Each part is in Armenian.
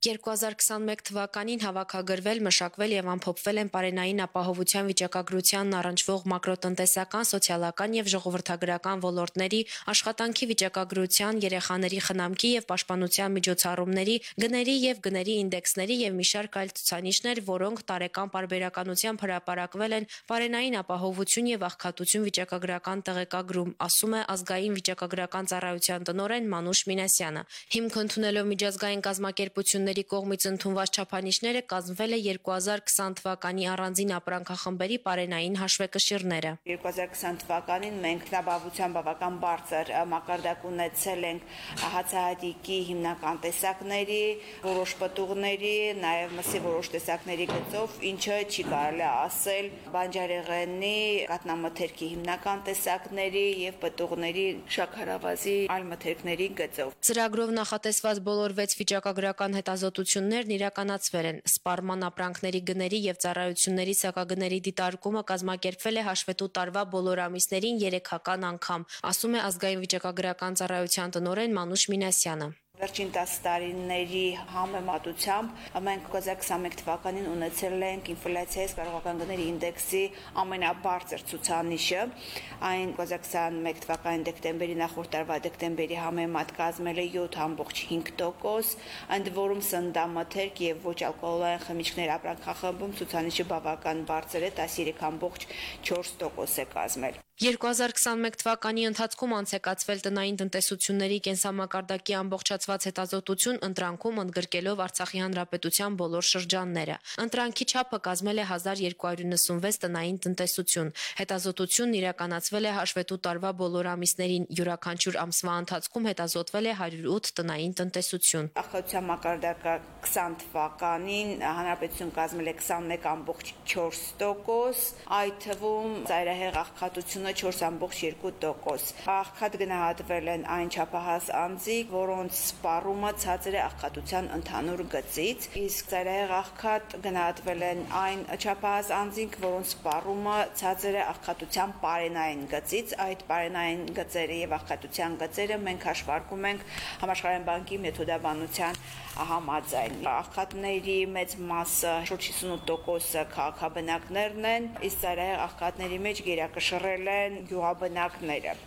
2021 թվականին հավաքագրվել, մշակվել եւ ամփոփվել են Պարենային ապահովության վիճակագրությանն առնչվող մակրոտնտեսական, սոցիալական եւ ժողովրդագրական ոլորտների աշխատանքի վիճակագրության, երեխաների խնամքի եւ պաշտպանության միջոցառումների, գների եւ գների ինդեքսների եւ մի շարք այլ ցուցանիշներ, որոնք տարեկան պարբերականությամբ հրապարակվել են Պարենային ապահովություն եւ աղքատություն վիճակագրական տեղեկագրում, ասում է ազգային վիճակագրական ծառայության տնօրեն Մանուշ Մինասյանը։ Հիմք ընդունելով միջազգային կազմակերպությունների ընկերությունների կողմից ընդունված չափանիշները կազմվել է 2020 թվականի առանձին ապրանքախմբերի պարենային հաշվեկշիռները։ 2020 թվականին մենք նաբավության բավական բարձր մակարդակ ունեցել ենք հացահատիկի հիմնական տեսակների, որոշ պտուղների, նաև մսի որոշ տեսակների գծով, ինչը չի կարելի ասել բանջարեղենի, կատնամթերքի հիմնական տեսակների եւ պտուղների շաքարավազի այլ մթերքների գծով։ Ծրագրով նախատեսված բոլոր 6 վիճակագրական հետազոտությունները հետազոտություններն իրականացվել են։ Սպառման ապրանքների գների եւ ծառայությունների սակագների դիտարկումը կազմակերպվել է հաշվետու տարվա բոլոր ամիսներին 3-ական անգամ, ասում է ազգային վիճակագրական ծառայության տնօրեն Մանուշ Մինասյանը։ Վերջին 10 տարիների համեմատությամբ մենք 2021 թվականին ունեցել ենք ինֆլյացիայի կարողական գների ինդեքսի ամենաբարձր ցուցանիշը։ Այն 2021 թվականի դեկտեմբերի նախորդ տարվա դեկտեմբերի համեմատ կազմել է 7.5%, ընդ որում սննդամթերք եւ ոչ ալկոհոլային խմիչքներ ապրանքախմբում ցուցանիշը բավական բարձր է 13.4% է կազմել։ 2021 թվականի ընթացքում անցեկացվել տնային տնտեսությունների կենսամակարդակի ամբողջացված հետազոտություն ընտրանքում ընդգրկելով Արցախի հանրապետության բոլոր շրջանները։ Ընտրանքի չափը կազմել է 1296 տնային տնտեսություն։ Հետազոտությունն իրականացվել է հաշվետու տարվա բոլոր ամիսներին։ Յուրաքանչյուր ամսվա ընթացքում հետազոտվել է 108 տնային տնտեսություն։ Աղքատության մակարդակը 20 թվականին հանրապետություն կազմել է 21.4%, այդ թվում ծայրահեղ աղքատությունը 4.2%։ Աղքատ գնահատվել են այն չափահաս անձիկ, որոնց սպառումը ցածր է աղքատության ընդհանուր գծից, իսկ ծայրահեղ աղքատ գնահատվել են այն չափահաս անձինք, որոնց սպառումը ցածր է աղքատության պարենային գծից։ Այդ պարենային գծերը եւ աղքատության գծերը մենք հաշվարկում ենք համաշխարհային բանկի մեթոդաբանության համաձայն։ Աղքատների մեծ մասը, շուրջ 58%-ը քաղաքաբնակներն են, իսկ ծայրահեղ աղքատների մեջ գերակշռել են գյուղաբնակները։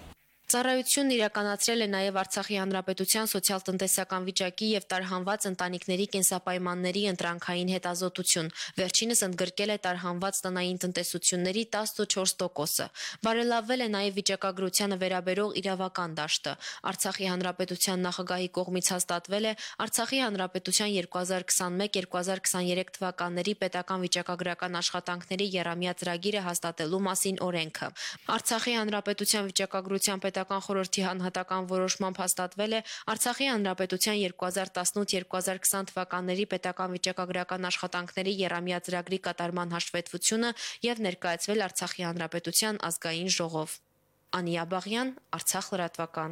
Ծառայությունն իրականացրել է նաև Արցախի հանրապետության սոցիալ-տնտեսական վիճակի եւ տարհանված ընտանիքների կենսապայմանների ընտրանքային հետազոտություն։ Վերջինս ընդգրկել է տարհանված տնային տնտեսությունների 14%-ը։ Բարելավվել է նաև վիճակագրությանը վերաբերող իրավական դաշտը։ Արցախի հանրապետության նախագահի կողմից հաստատվել է Արցախի հանրապետության 2021-2023 թվականների պետական վիճակագրական աշխատանքների երամյա ծրագիրը հաստատելու մասին օրենքը։ Արցախի հանրապետության վիճակագրության պետական խորհրդի անհատական որոշմամբ հաստատվել է Արցախի հանրապետության 2018-2020 թվականների պետական վիճակագրական աշխատանքների երամյա ծրագրի կատարման հաշվետվությունը եւ ներկայացվել Արցախի հանրապետության ազգային ժողով։ Անիա Բաղյան, Արցախ լրատվական։